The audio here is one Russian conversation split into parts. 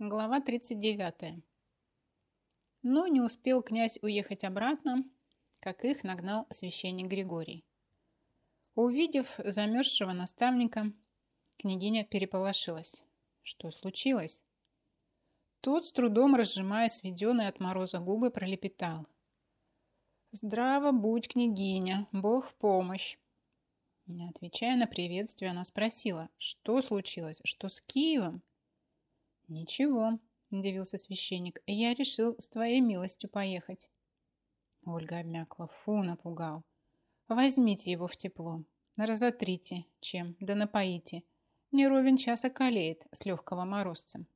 Глава 39. Но не успел князь уехать обратно, как их нагнал священник Григорий. Увидев замерзшего наставника, княгиня переполошилась. Что случилось? Тот, с трудом разжимая сведенные от мороза губы, пролепетал. «Здраво будь, княгиня, Бог в помощь!» Не отвечая на приветствие, она спросила, что случилось, что с Киевом? «Ничего», – удивился священник, – «я решил с твоей милостью поехать». Ольга обмякла. Фу, напугал. «Возьмите его в тепло, разотрите, чем, да напоите. Не ровен час околеет с легкого морозцем».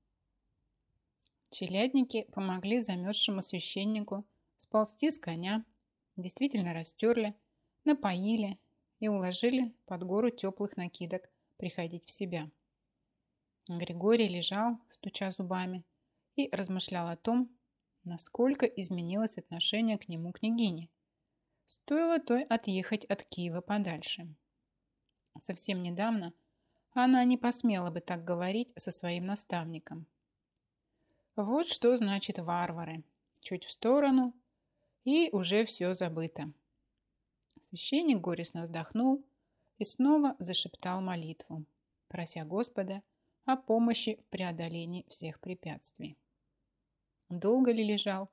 Челядники помогли замерзшему священнику сползти с коня, действительно растерли, напоили и уложили под гору теплых накидок приходить в себя. Григорий лежал, стуча зубами, и размышлял о том, насколько изменилось отношение к нему княгини. Стоило той отъехать от Киева подальше. Совсем недавно она не посмела бы так говорить со своим наставником. Вот что значит варвары. Чуть в сторону, и уже все забыто. Священник горестно вздохнул и снова зашептал молитву, прося Господа о помощи в преодолении всех препятствий. Долго ли лежал,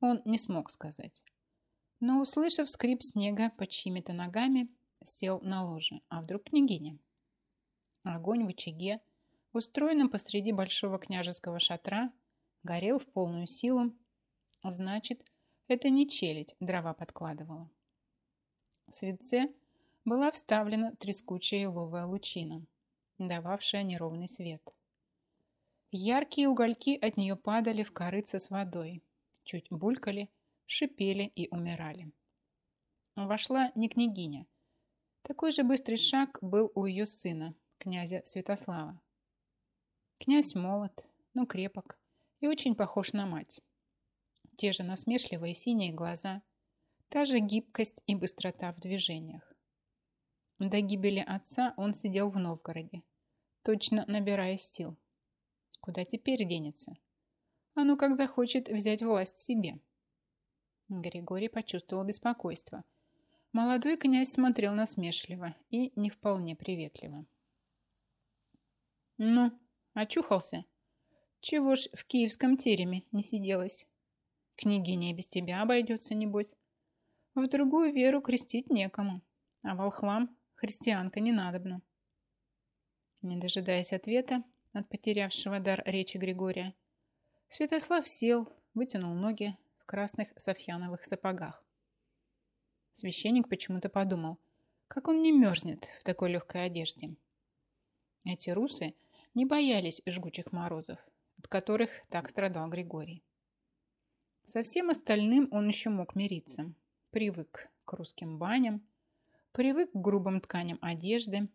он не смог сказать. Но, услышав скрип снега под чьими-то ногами, сел на ложе. А вдруг княгиня? Огонь в очаге, устроенном посреди большого княжеского шатра, горел в полную силу. Значит, это не челядь дрова подкладывала. В светце была вставлена трескучая еловая лучина дававшая неровный свет. Яркие угольки от нее падали в корыце с водой, чуть булькали, шипели и умирали. Вошла не княгиня. Такой же быстрый шаг был у ее сына, князя Святослава. Князь молод, но крепок и очень похож на мать. Те же насмешливые синие глаза, та же гибкость и быстрота в движениях. До гибели отца он сидел в Новгороде, точно набирая сил. Куда теперь денется? А ну как захочет взять власть себе. Григорий почувствовал беспокойство. Молодой князь смотрел насмешливо и не вполне приветливо. «Ну, очухался? Чего ж в киевском тереме не сиделось? Княгиня и без тебя обойдется, небось. В другую веру крестить некому, а волхвам Христианка не надобна. Не дожидаясь ответа от потерявшего дар речи Григория, Святослав сел, вытянул ноги в красных софьяновых сапогах. Священник почему-то подумал, как он не мерзнет в такой легкой одежде. Эти русы не боялись жгучих морозов, от которых так страдал Григорий. Со всем остальным он еще мог мириться. Привык к русским баням, Привык к грубым тканям одежды.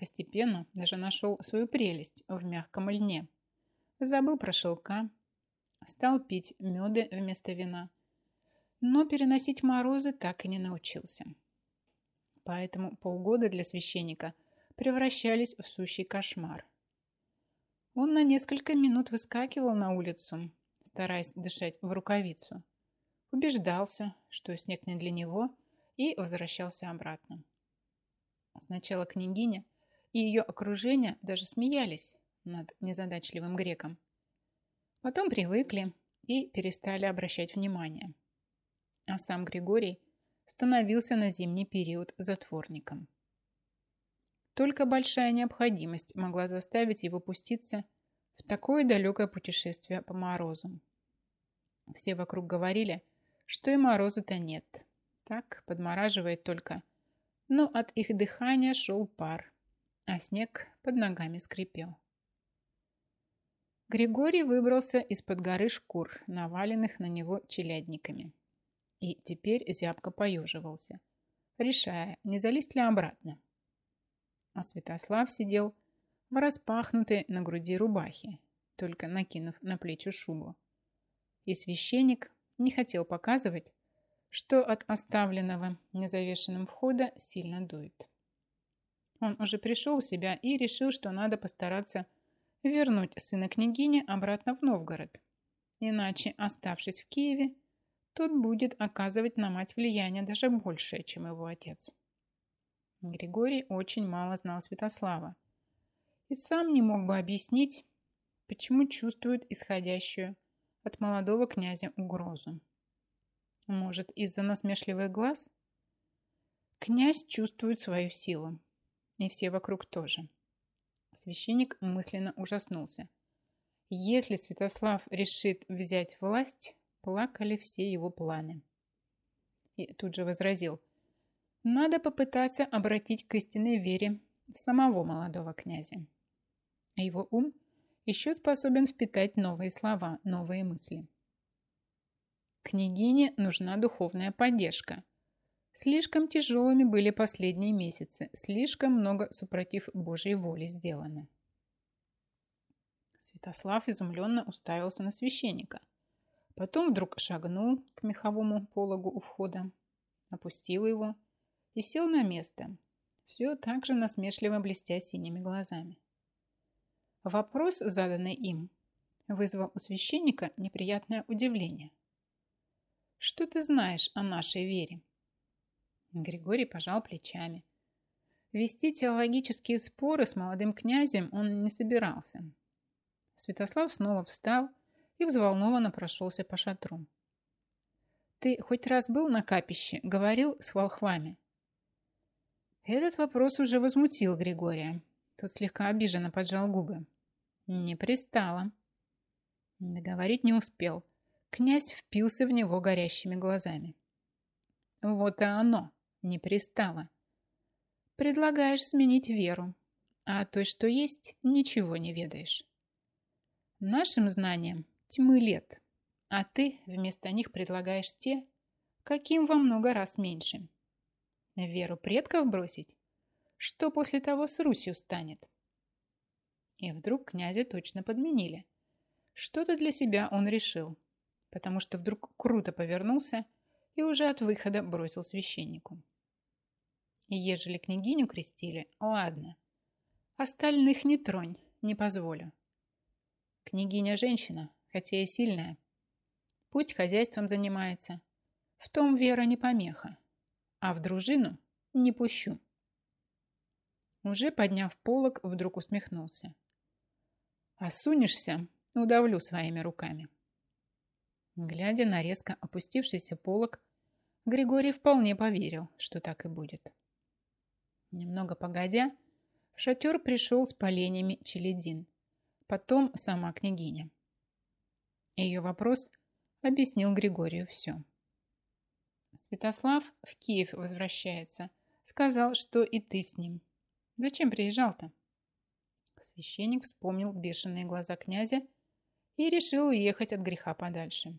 Постепенно даже нашел свою прелесть в мягком льне. Забыл про шелка. Стал пить меды вместо вина. Но переносить морозы так и не научился. Поэтому полгода для священника превращались в сущий кошмар. Он на несколько минут выскакивал на улицу, стараясь дышать в рукавицу. Убеждался, что снег не для него – и возвращался обратно. Сначала княгиня и ее окружение даже смеялись над незадачливым греком. Потом привыкли и перестали обращать внимание. А сам Григорий становился на зимний период затворником. Только большая необходимость могла заставить его пуститься в такое далекое путешествие по морозам. Все вокруг говорили, что и мороза-то нет, так подмораживает только. Но от их дыхания шел пар, а снег под ногами скрипел. Григорий выбрался из-под горы шкур, наваленных на него челядниками. И теперь зябко поеживался, решая, не залезть ли обратно. А Святослав сидел в распахнутой на груди рубахе, только накинув на плечи шубу. И священник не хотел показывать, что от оставленного незавешенным входа сильно дует. Он уже пришел в себя и решил, что надо постараться вернуть сына княгини обратно в Новгород. Иначе, оставшись в Киеве, тот будет оказывать на мать влияние даже большее, чем его отец. Григорий очень мало знал Святослава и сам не мог бы объяснить, почему чувствует исходящую от молодого князя угрозу. Может, из-за насмешливых глаз? Князь чувствует свою силу, и все вокруг тоже. Священник мысленно ужаснулся. Если Святослав решит взять власть, плакали все его планы. И тут же возразил, надо попытаться обратить к истинной вере самого молодого князя. Его ум еще способен впитать новые слова, новые мысли. Княгине нужна духовная поддержка. Слишком тяжелыми были последние месяцы, слишком много супротив Божьей воли сделано. Святослав изумленно уставился на священника. Потом вдруг шагнул к меховому пологу у входа, опустил его и сел на место, все так же насмешливо блестя синими глазами. Вопрос, заданный им, вызвал у священника неприятное удивление. «Что ты знаешь о нашей вере?» Григорий пожал плечами. Вести теологические споры с молодым князем он не собирался. Святослав снова встал и взволнованно прошелся по шатру. «Ты хоть раз был на капище, говорил с волхвами?» Этот вопрос уже возмутил Григория. Тот слегка обиженно поджал губы. Не пристало. Договорить не успел. Князь впился в него горящими глазами. Вот и оно не пристало. Предлагаешь сменить веру, а той, что есть, ничего не ведаешь. Нашим знаниям тьмы лет, а ты вместо них предлагаешь те, каким во много раз меньше. Веру предков бросить? Что после того с Русью станет? И вдруг князя точно подменили. Что-то для себя он решил, потому что вдруг круто повернулся и уже от выхода бросил священнику. Ежели княгиню крестили, ладно. Остальных не тронь, не позволю. Княгиня женщина, хотя и сильная. Пусть хозяйством занимается. В том вера не помеха. А в дружину не пущу. Уже подняв полог, вдруг усмехнулся. А сунешься, удавлю своими руками. Глядя на резко опустившийся полог, Григорий вполне поверил, что так и будет. Немного погодя, в шатер пришел с поленями Челедин, потом сама княгиня. Ее вопрос объяснил Григорию все. Святослав в Киев возвращается. Сказал, что и ты с ним. Зачем приезжал-то? Священник вспомнил бешеные глаза князя и решил уехать от греха подальше.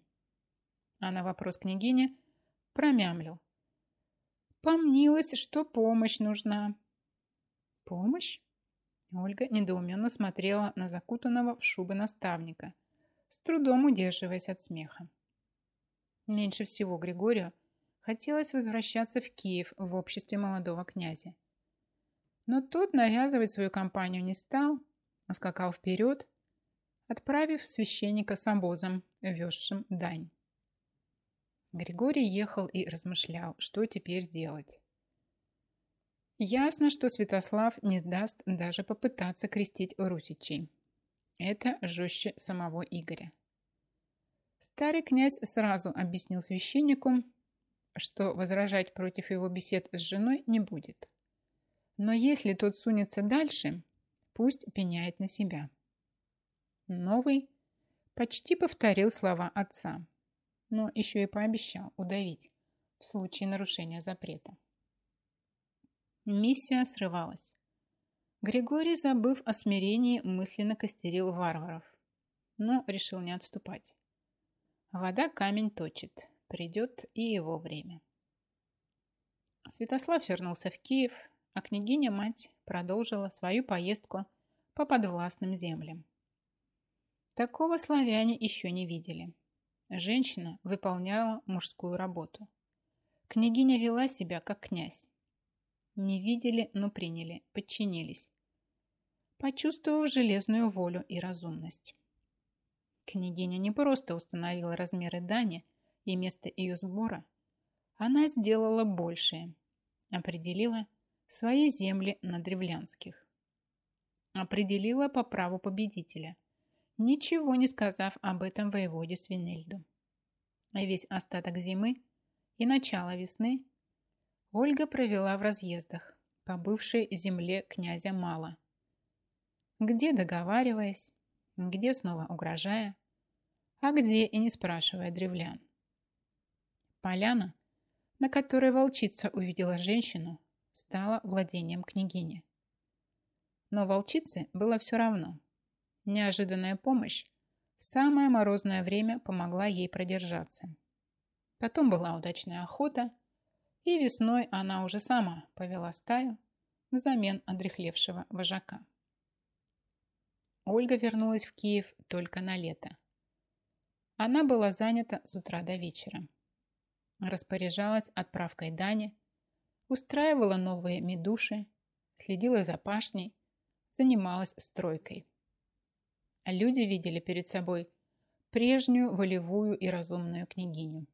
А на вопрос княгини промямлил. Помнилось, что помощь нужна. Помощь? Ольга недоуменно смотрела на закутанного в шубы наставника, с трудом удерживаясь от смеха. Меньше всего Григорию хотелось возвращаться в Киев в обществе молодого князя. Но тот навязывать свою компанию не стал, а скакал вперед, отправив священника с обозом, везшим дань. Григорий ехал и размышлял, что теперь делать. Ясно, что Святослав не даст даже попытаться крестить русичей. Это жестче самого Игоря. Старый князь сразу объяснил священнику, что возражать против его бесед с женой не будет. Но если тот сунется дальше, пусть пеняет на себя. Новый почти повторил слова отца, но еще и пообещал удавить в случае нарушения запрета. Миссия срывалась. Григорий, забыв о смирении, мысленно костерил варваров, но решил не отступать. Вода камень точит, придет и его время. Святослав вернулся в Киев, а княгиня-мать продолжила свою поездку по подвластным землям. Такого славяне еще не видели. Женщина выполняла мужскую работу. Княгиня вела себя как князь. Не видели, но приняли, подчинились. почувствовав железную волю и разумность. Княгиня не просто установила размеры дани и место ее сбора, она сделала большее, определила свои земли на древлянских. Определила по праву победителя, ничего не сказав об этом воеводе Свинельду. А весь остаток зимы и начало весны Ольга провела в разъездах по бывшей земле князя Мала, где договариваясь, где снова угрожая, а где и не спрашивая древлян. Поляна, на которой волчица увидела женщину, стала владением княгини. Но волчице было все равно. Неожиданная помощь в самое морозное время помогла ей продержаться. Потом была удачная охота, и весной она уже сама повела стаю взамен одрехлевшего вожака. Ольга вернулась в Киев только на лето. Она была занята с утра до вечера. Распоряжалась отправкой дани, устраивала новые медуши, следила за пашней, занималась стройкой. Люди видели перед собой прежнюю волевую и разумную княгиню.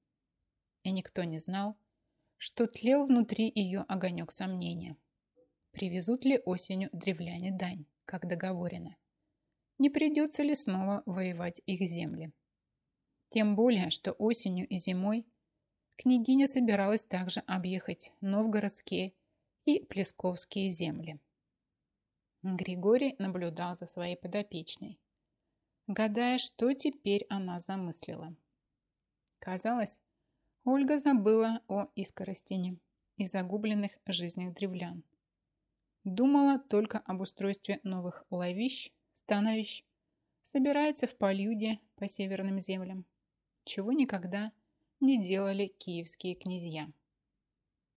И никто не знал, что тлел внутри ее огонек сомнения. Привезут ли осенью древляне дань, как договорено? Не придется ли снова воевать их земли? Тем более, что осенью и зимой княгиня собиралась также объехать новгородские и плесковские земли. Григорий наблюдал за своей подопечной, гадая, что теперь она замыслила. Казалось, Ольга забыла о Искоростине и загубленных жизнях древлян. Думала только об устройстве новых ловищ, становищ, собирается в полюде по северным землям, чего никогда не делали киевские князья.